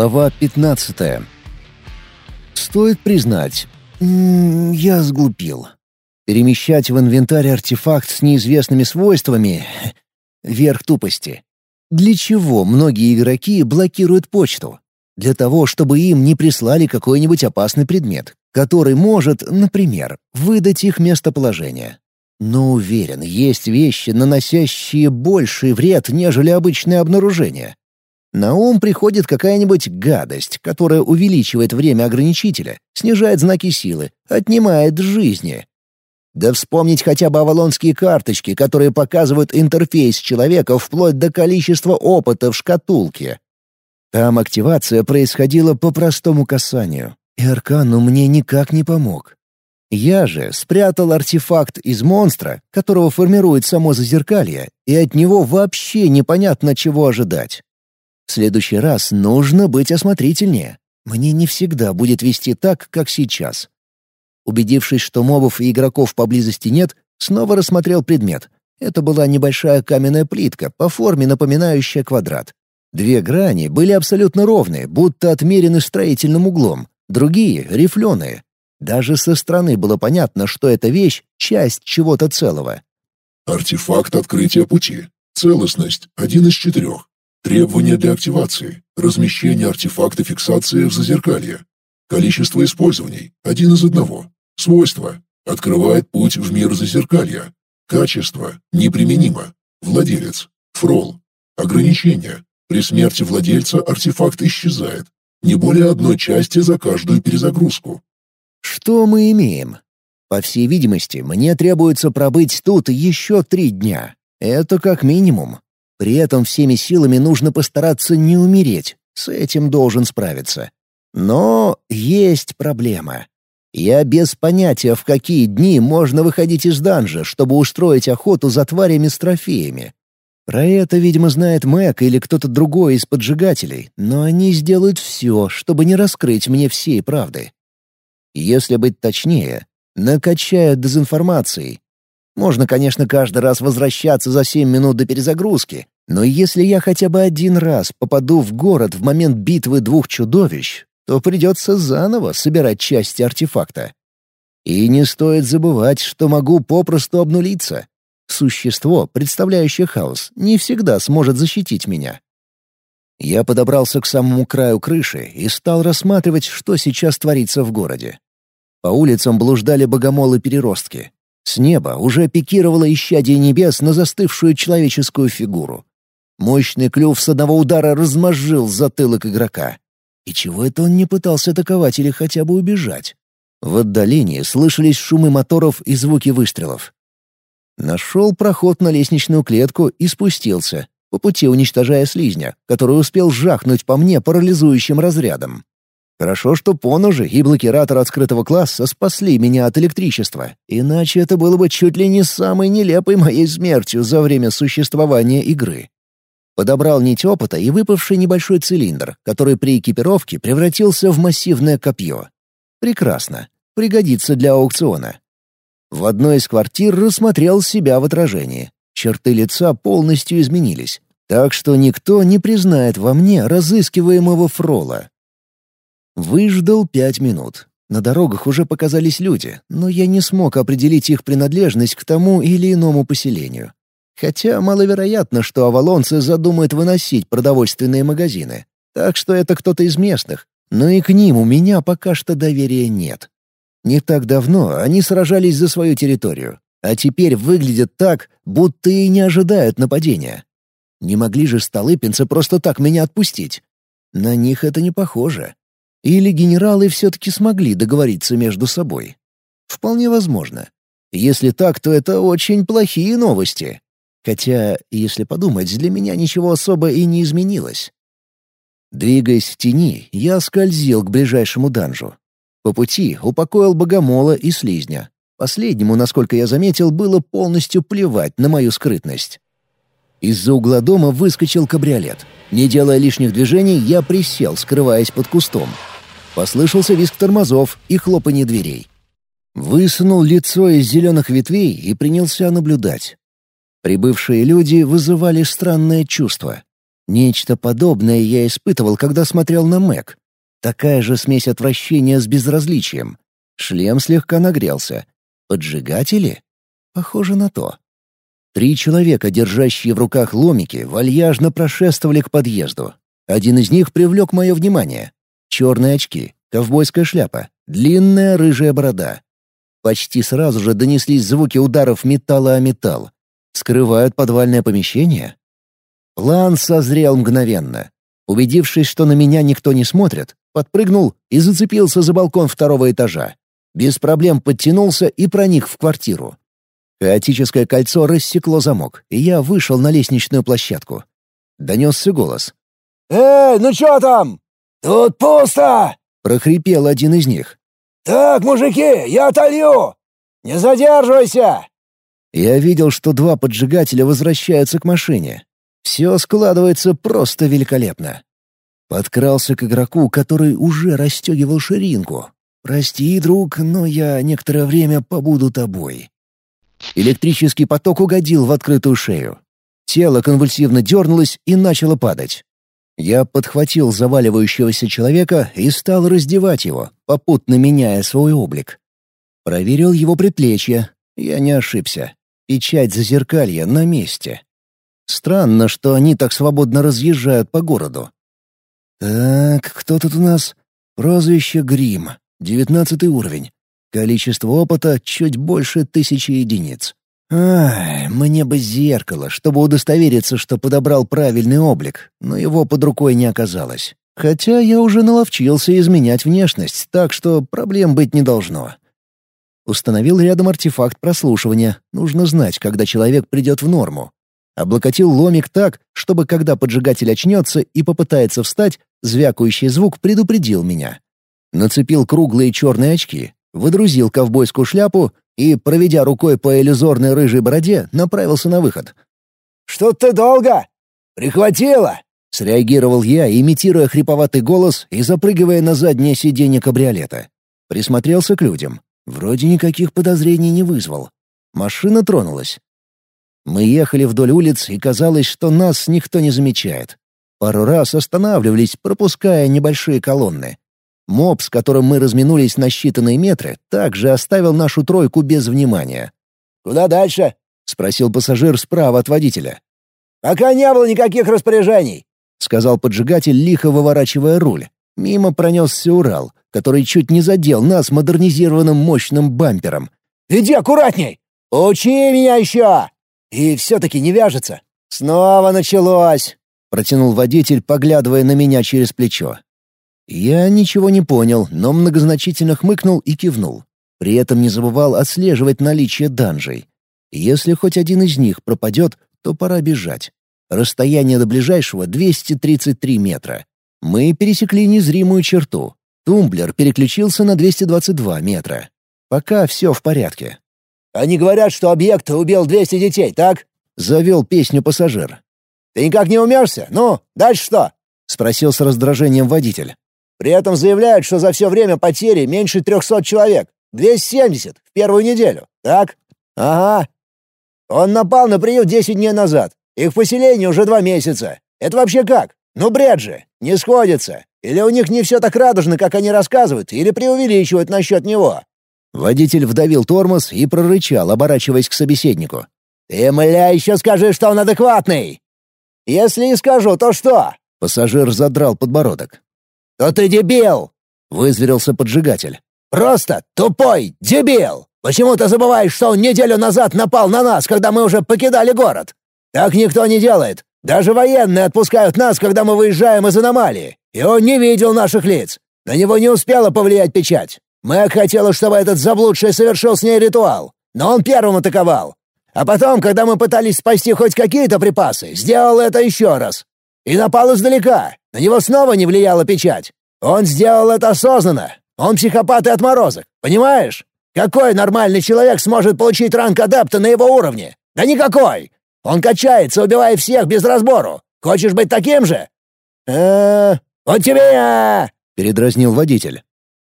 Глава 15. Стоит признать, я сглупил. Перемещать в инвентарь артефакт с неизвестными свойствами — верх тупости. Для чего многие игроки блокируют почту? Для того, чтобы им не прислали какой-нибудь опасный предмет, который может, например, выдать их местоположение. Но уверен, есть вещи, наносящие больший вред, нежели обычное обнаружение. На ум приходит какая-нибудь гадость, которая увеличивает время ограничителя, снижает знаки силы, отнимает жизни. Да вспомнить хотя бы авалонские карточки, которые показывают интерфейс человека вплоть до количества опыта в шкатулке. Там активация происходила по простому касанию, и Аркану мне никак не помог. Я же спрятал артефакт из монстра, которого формирует само зазеркалье, и от него вообще непонятно чего ожидать. В следующий раз нужно быть осмотрительнее. Мне не всегда будет вести так, как сейчас. Убедившись, что мобов и игроков поблизости нет, снова рассмотрел предмет. Это была небольшая каменная плитка, по форме напоминающая квадрат. Две грани были абсолютно ровные, будто отмерены строительным углом, другие — рифленые. Даже со стороны было понятно, что эта вещь — часть чего-то целого. Артефакт открытия пути. Целостность — один из четырех. Требования для активации. Размещение артефакта фиксации в зазеркалье. Количество использований – один из одного. Свойства – открывает путь в мир зазеркалья. Качество – неприменимо. Владелец – фрол. Ограничения – при смерти владельца артефакт исчезает. Не более одной части за каждую перезагрузку. Что мы имеем? По всей видимости, мне требуется пробыть тут еще три дня. Это как минимум. При этом всеми силами нужно постараться не умереть. С этим должен справиться. Но есть проблема. Я без понятия, в какие дни можно выходить из данжа, чтобы устроить охоту за тварями с трофеями. Про это, видимо, знает Мэг или кто-то другой из поджигателей, но они сделают все, чтобы не раскрыть мне всей правды. Если быть точнее, накачают дезинформацией, можно, конечно, каждый раз возвращаться за семь минут до перезагрузки, но если я хотя бы один раз попаду в город в момент битвы двух чудовищ, то придется заново собирать части артефакта. И не стоит забывать, что могу попросту обнулиться. Существо, представляющее хаос, не всегда сможет защитить меня. Я подобрался к самому краю крыши и стал рассматривать, что сейчас творится в городе. По улицам блуждали богомолы-переростки. С неба уже пикировало исчадие небес на застывшую человеческую фигуру. Мощный клюв с одного удара размозжил затылок игрока. И чего это он не пытался атаковать или хотя бы убежать? В отдалении слышались шумы моторов и звуки выстрелов. Нашел проход на лестничную клетку и спустился, по пути уничтожая слизня, который успел жахнуть по мне парализующим разрядом. Хорошо, что поножи и блокиратор открытого класса спасли меня от электричества, иначе это было бы чуть ли не самой нелепой моей смертью за время существования игры. Подобрал нить опыта и выпавший небольшой цилиндр, который при экипировке превратился в массивное копье. Прекрасно. Пригодится для аукциона. В одной из квартир рассмотрел себя в отражении. Черты лица полностью изменились, так что никто не признает во мне разыскиваемого фрола. Выждал пять минут. На дорогах уже показались люди, но я не смог определить их принадлежность к тому или иному поселению. Хотя маловероятно, что авалонцы задумают выносить продовольственные магазины. Так что это кто-то из местных. Но и к ним у меня пока что доверия нет. Не так давно они сражались за свою территорию, а теперь выглядят так, будто и не ожидают нападения. Не могли же столыпинцы просто так меня отпустить? На них это не похоже. Или генералы все-таки смогли договориться между собой? Вполне возможно. Если так, то это очень плохие новости. Хотя, если подумать, для меня ничего особо и не изменилось. Двигаясь в тени, я скользил к ближайшему данжу. По пути упокоил богомола и слизня. Последнему, насколько я заметил, было полностью плевать на мою скрытность. Из-за угла дома выскочил кабриолет. Не делая лишних движений, я присел, скрываясь под кустом. Послышался визг тормозов и хлопанье дверей. Высунул лицо из зеленых ветвей и принялся наблюдать. Прибывшие люди вызывали странное чувство. Нечто подобное я испытывал, когда смотрел на Мэг. Такая же смесь отвращения с безразличием. Шлем слегка нагрелся. Поджигатели? Похоже на то. Три человека, держащие в руках ломики, вальяжно прошествовали к подъезду. Один из них привлек мое внимание. Черные очки, ковбойская шляпа, длинная рыжая борода. Почти сразу же донеслись звуки ударов металла о металл. Скрывают подвальное помещение? План созрел мгновенно. Убедившись, что на меня никто не смотрит, подпрыгнул и зацепился за балкон второго этажа. Без проблем подтянулся и проник в квартиру. Хаотическое кольцо рассекло замок, и я вышел на лестничную площадку. Донесся голос. «Эй, ну чё там? Тут пусто!» — прохрипел один из них. «Так, мужики, я отолью! Не задерживайся!» Я видел, что два поджигателя возвращаются к машине. Все складывается просто великолепно. Подкрался к игроку, который уже расстегивал ширинку. «Прости, друг, но я некоторое время побуду тобой». Электрический поток угодил в открытую шею. Тело конвульсивно дернулось и начало падать. Я подхватил заваливающегося человека и стал раздевать его, попутно меняя свой облик. Проверил его предплечье. Я не ошибся. Печать зазеркалья на месте. Странно, что они так свободно разъезжают по городу. Так, кто тут у нас? Прозвище Грим. Девятнадцатый уровень. Количество опыта чуть больше тысячи единиц. Ай, мне бы зеркало, чтобы удостовериться, что подобрал правильный облик, но его под рукой не оказалось. Хотя я уже наловчился изменять внешность, так что проблем быть не должно. Установил рядом артефакт прослушивания. Нужно знать, когда человек придет в норму. Облокотил ломик так, чтобы когда поджигатель очнется и попытается встать, звякающий звук предупредил меня. Нацепил круглые черные очки, выдрузил ковбойскую шляпу и, проведя рукой по иллюзорной рыжей бороде, направился на выход. «Что ты долго? Прихватило!» — среагировал я, имитируя хриповатый голос и запрыгивая на заднее сиденье кабриолета. Присмотрелся к людям. Вроде никаких подозрений не вызвал. Машина тронулась. Мы ехали вдоль улиц, и казалось, что нас никто не замечает. Пару раз останавливались, пропуская небольшие колонны. Моб, с которым мы разминулись на считанные метры, также оставил нашу тройку без внимания. «Куда дальше?» — спросил пассажир справа от водителя. «Пока не было никаких распоряжений», — сказал поджигатель, лихо выворачивая руль. Мимо пронесся Урал, который чуть не задел нас модернизированным мощным бампером. «Иди аккуратней! Учи меня еще!» «И все-таки не вяжется!» «Снова началось!» — протянул водитель, поглядывая на меня через плечо. Я ничего не понял, но многозначительно хмыкнул и кивнул. При этом не забывал отслеживать наличие данжей. Если хоть один из них пропадет, то пора бежать. Расстояние до ближайшего — 233 метра. Мы пересекли незримую черту. Тумблер переключился на 222 метра. Пока все в порядке. «Они говорят, что объект убил 200 детей, так?» — завел песню пассажир. «Ты никак не умерся? Ну, дальше что?» — спросил с раздражением водитель. При этом заявляют, что за все время потери меньше 300 человек. 270 в первую неделю. Так? Ага. Он напал на приют 10 дней назад. Их поселение уже два месяца. Это вообще как? Ну бред же. Не сходится. Или у них не все так радужно, как они рассказывают, или преувеличивают насчет него. Водитель вдавил тормоз и прорычал, оборачиваясь к собеседнику. «Ты, мля, еще скажи, что он адекватный!» «Если и скажу, то что?» Пассажир задрал подбородок то ты дебил!» — вызверился поджигатель. «Просто тупой дебил! Почему ты забываешь, что он неделю назад напал на нас, когда мы уже покидали город? Так никто не делает. Даже военные отпускают нас, когда мы выезжаем из аномалии. И он не видел наших лиц. На него не успела повлиять печать. Мэг хотела, чтобы этот заблудший совершил с ней ритуал. Но он первым атаковал. А потом, когда мы пытались спасти хоть какие-то припасы, сделал это еще раз. И напал издалека. На него снова не влияла печать. Он сделал это осознанно. Он психопат и отморозок. Понимаешь? Какой нормальный человек сможет получить ранг адепта на его уровне? Да никакой! Он качается, убивая всех без разбору. Хочешь быть таким же? э вот тебе я!» — передразнил водитель.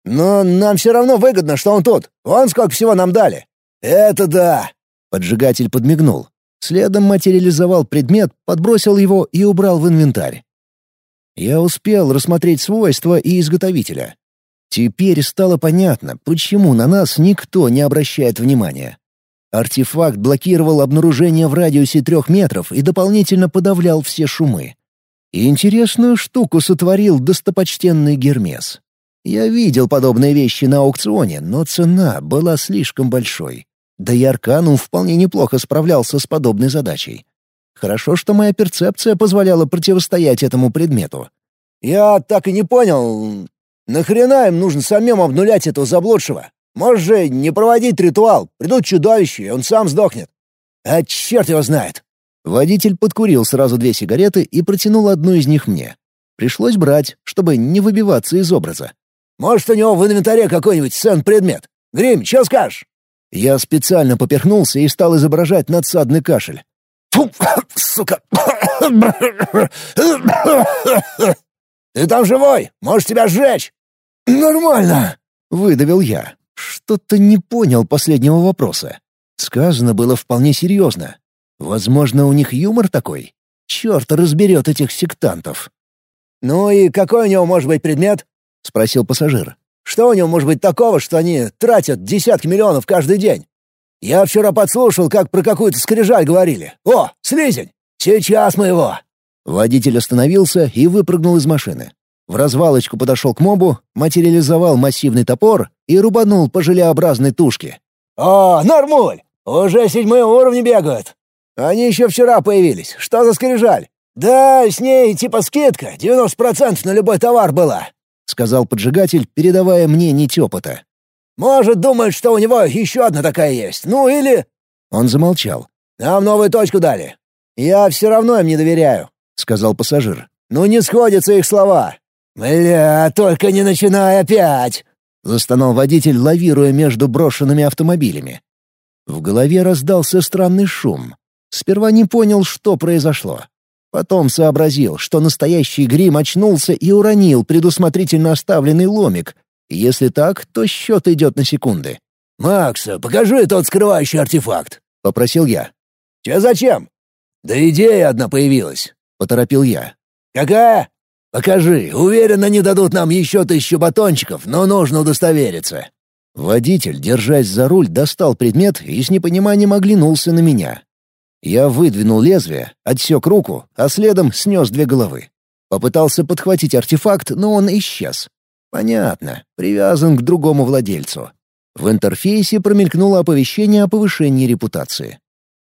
«Но нам все равно выгодно, что он тут. Вон сколько всего нам дали». «Это да!» — поджигатель подмигнул. Следом материализовал предмет, подбросил его и убрал в инвентарь. Я успел рассмотреть свойства и изготовителя. Теперь стало понятно, почему на нас никто не обращает внимания. Артефакт блокировал обнаружение в радиусе трех метров и дополнительно подавлял все шумы. И интересную штуку сотворил достопочтенный Гермес. Я видел подобные вещи на аукционе, но цена была слишком большой. Да и Арканум вполне неплохо справлялся с подобной задачей. Хорошо, что моя перцепция позволяла противостоять этому предмету. «Я так и не понял, нахрена им нужно самим обнулять этого заблудшего? Можешь же не проводить ритуал, придут чудовища, и он сам сдохнет. А черт его знает!» Водитель подкурил сразу две сигареты и протянул одну из них мне. Пришлось брать, чтобы не выбиваться из образа. «Может, у него в инвентаре какой-нибудь ценный предмет? Грим, что скажешь?» Я специально поперхнулся и стал изображать надсадный кашель. «Фу, сука! Ты там живой? Можешь тебя сжечь?» «Нормально!» — выдавил я. Что-то не понял последнего вопроса. Сказано было вполне серьезно. Возможно, у них юмор такой? Черт разберет этих сектантов. «Ну и какой у него может быть предмет?» — спросил пассажир. «Что у него может быть такого, что они тратят десятки миллионов каждый день? Я вчера подслушал, как про какую-то скрижаль говорили. О, слизень! Сейчас мы его!» Водитель остановился и выпрыгнул из машины. В развалочку подошел к мобу, материализовал массивный топор и рубанул по желеобразной тушке. «О, нормуль! Уже седьмые уровни бегают! Они еще вчера появились. Что за скрижаль? Да, с ней типа скидка, 90% на любой товар была», — сказал поджигатель, передавая мне нить опыта. «Может, думает, что у него еще одна такая есть. Ну или...» Он замолчал. «Нам новую точку дали. Я все равно им не доверяю», — сказал пассажир. «Ну не сходятся их слова. «Бля, только не начинай опять!» — застонал водитель, лавируя между брошенными автомобилями. В голове раздался странный шум. Сперва не понял, что произошло. Потом сообразил, что настоящий грим очнулся и уронил предусмотрительно оставленный ломик. Если так, то счет идет на секунды. «Макс, покажи тот скрывающий артефакт», — попросил я. «Че зачем?» «Да идея одна появилась», — поторопил я. «Какая?» «Покажи, уверен, они дадут нам еще тысячу батончиков, но нужно удостовериться». Водитель, держась за руль, достал предмет и с непониманием оглянулся на меня. Я выдвинул лезвие, отсек руку, а следом снес две головы. Попытался подхватить артефакт, но он исчез. Понятно, привязан к другому владельцу. В интерфейсе промелькнуло оповещение о повышении репутации.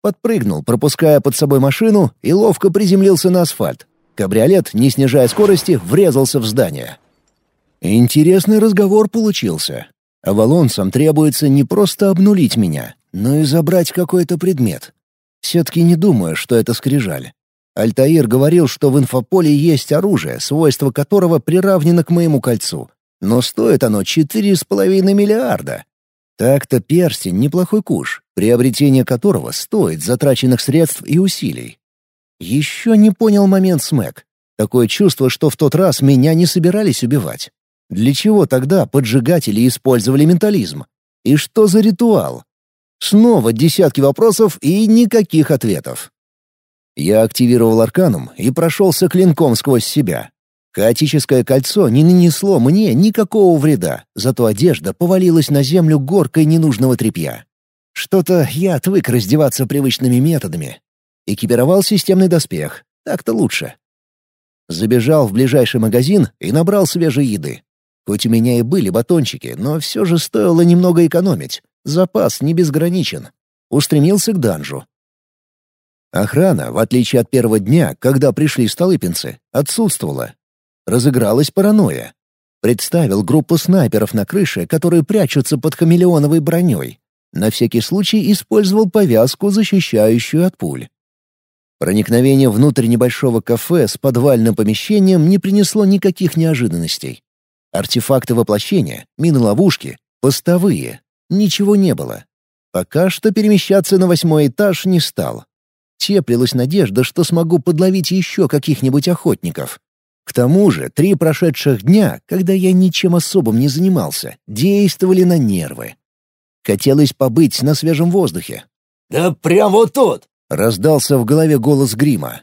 Подпрыгнул, пропуская под собой машину, и ловко приземлился на асфальт, Кабриолет, не снижая скорости, врезался в здание. Интересный разговор получился. Авалонцам требуется не просто обнулить меня, но и забрать какой-то предмет. Все-таки не думаю, что это скрижаль. Альтаир говорил, что в инфополе есть оружие, свойство которого приравнено к моему кольцу. Но стоит оно четыре с половиной миллиарда. Так-то перстень — неплохой куш, приобретение которого стоит затраченных средств и усилий. Еще не понял момент Смэк. Такое чувство, что в тот раз меня не собирались убивать. Для чего тогда поджигатели использовали ментализм? И что за ритуал? Снова десятки вопросов и никаких ответов. Я активировал арканум и прошелся клинком сквозь себя. Хаотическое кольцо не нанесло мне никакого вреда, зато одежда повалилась на землю горкой ненужного тряпья. Что-то я отвык раздеваться привычными методами, Экипировал системный доспех. Так-то лучше. Забежал в ближайший магазин и набрал свежей еды. Хоть у меня и были батончики, но все же стоило немного экономить. Запас не безграничен. Устремился к данжу. Охрана, в отличие от первого дня, когда пришли столыпинцы, отсутствовала. Разыгралась паранойя. Представил группу снайперов на крыше, которые прячутся под хамелеоновой броней. На всякий случай использовал повязку, защищающую от пуль. Проникновение внутрь небольшого кафе с подвальным помещением не принесло никаких неожиданностей. Артефакты воплощения, мины-ловушки, постовые. Ничего не было. Пока что перемещаться на восьмой этаж не стал. Теплилась надежда, что смогу подловить еще каких-нибудь охотников. К тому же три прошедших дня, когда я ничем особым не занимался, действовали на нервы. Хотелось побыть на свежем воздухе. «Да прям вот тут!» Раздался в голове голос грима.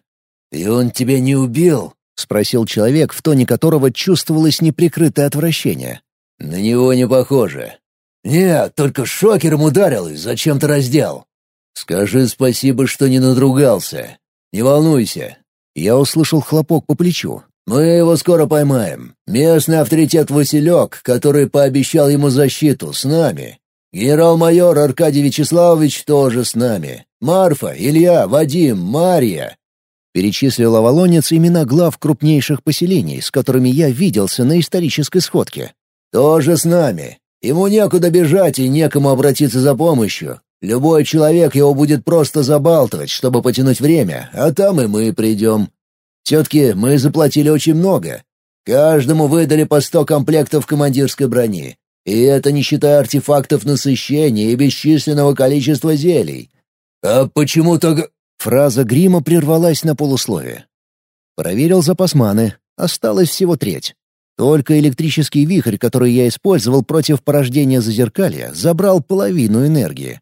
«И он тебя не убил?» — спросил человек, в тоне которого чувствовалось неприкрытое отвращение. «На него не похоже». «Нет, только шокером ударил и зачем-то раздел». «Скажи спасибо, что не надругался. Не волнуйся». Я услышал хлопок по плечу. «Мы его скоро поймаем. Местный авторитет Василек, который пообещал ему защиту, с нами. Генерал-майор Аркадий Вячеславович тоже с нами. Марфа, Илья, Вадим, Мария. Перечислил Авалонец имена глав крупнейших поселений, с которыми я виделся на исторической сходке. «Тоже с нами. Ему некуда бежать и некому обратиться за помощью. Любой человек его будет просто забалтывать, чтобы потянуть время, а там и мы придем. Все-таки мы заплатили очень много. Каждому выдали по сто комплектов командирской брони. И это не считая артефактов насыщения и бесчисленного количества зелий. А почему так... Фраза грима прервалась на полуслове. Проверил запас маны. Осталось всего треть. Только электрический вихрь, который я использовал против порождения зазеркалья, забрал половину энергии.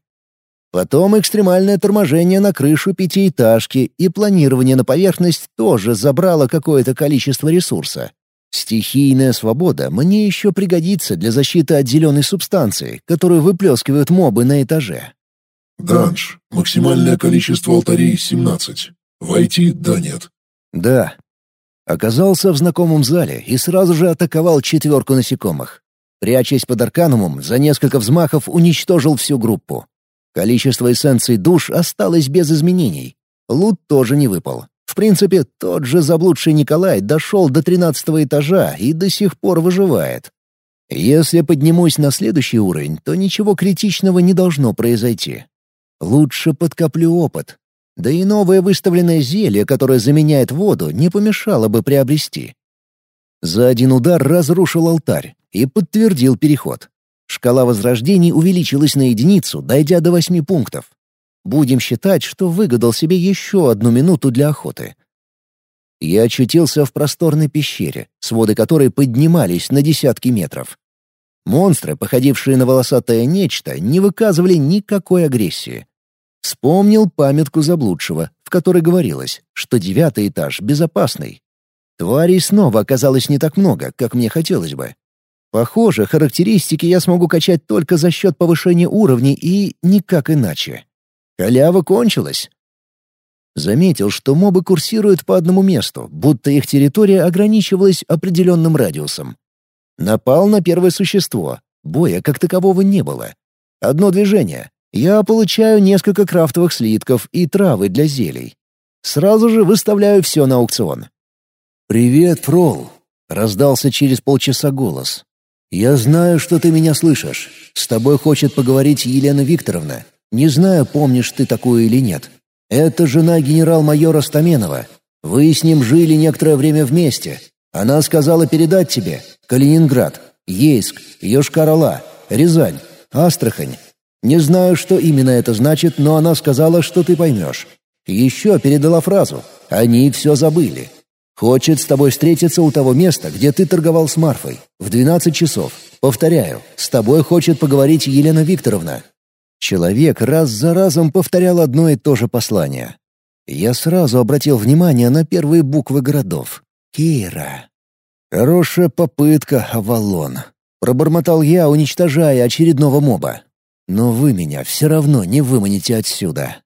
Потом экстремальное торможение на крышу пятиэтажки и планирование на поверхность тоже забрало какое-то количество ресурса. Стихийная свобода мне еще пригодится для защиты от зеленой субстанции, которую выплескивают мобы на этаже. Данж. Максимальное количество алтарей — 17. Войти — да нет. Да. Оказался в знакомом зале и сразу же атаковал четверку насекомых. Прячась под арканумом, за несколько взмахов уничтожил всю группу. Количество эссенций душ осталось без изменений. Лут тоже не выпал. В принципе, тот же заблудший Николай дошел до тринадцатого этажа и до сих пор выживает. Если поднимусь на следующий уровень, то ничего критичного не должно произойти. Лучше подкоплю опыт. Да и новое выставленное зелье, которое заменяет воду, не помешало бы приобрести. За один удар разрушил алтарь и подтвердил переход. Шкала возрождений увеличилась на единицу, дойдя до восьми пунктов. Будем считать, что выгадал себе еще одну минуту для охоты. Я очутился в просторной пещере, своды которой поднимались на десятки метров. Монстры, походившие на волосатое нечто, не выказывали никакой агрессии. Вспомнил памятку заблудшего, в которой говорилось, что девятый этаж безопасный. Тварей снова оказалось не так много, как мне хотелось бы. Похоже, характеристики я смогу качать только за счет повышения уровней и никак иначе. Халява кончилась. Заметил, что мобы курсируют по одному месту, будто их территория ограничивалась определенным радиусом. Напал на первое существо. Боя как такового не было. Одно движение. Я получаю несколько крафтовых слитков и травы для зелий. Сразу же выставляю все на аукцион. «Привет, Прол!» — раздался через полчаса голос. «Я знаю, что ты меня слышишь. С тобой хочет поговорить Елена Викторовна. Не знаю, помнишь ты такую или нет. Это жена генерал-майора Стаменова. Вы с ним жили некоторое время вместе. Она сказала передать тебе Калининград, Ейск, Йошкар-Ола, Рязань, Астрахань. Не знаю, что именно это значит, но она сказала, что ты поймешь. Еще передала фразу «Они все забыли». Хочет с тобой встретиться у того места, где ты торговал с Марфой, в 12 часов. Повторяю, с тобой хочет поговорить Елена Викторовна. Человек раз за разом повторял одно и то же послание. Я сразу обратил внимание на первые буквы городов. Кира. Хорошая попытка, Авалон. Пробормотал я, уничтожая очередного моба. Но вы меня все равно не выманите отсюда.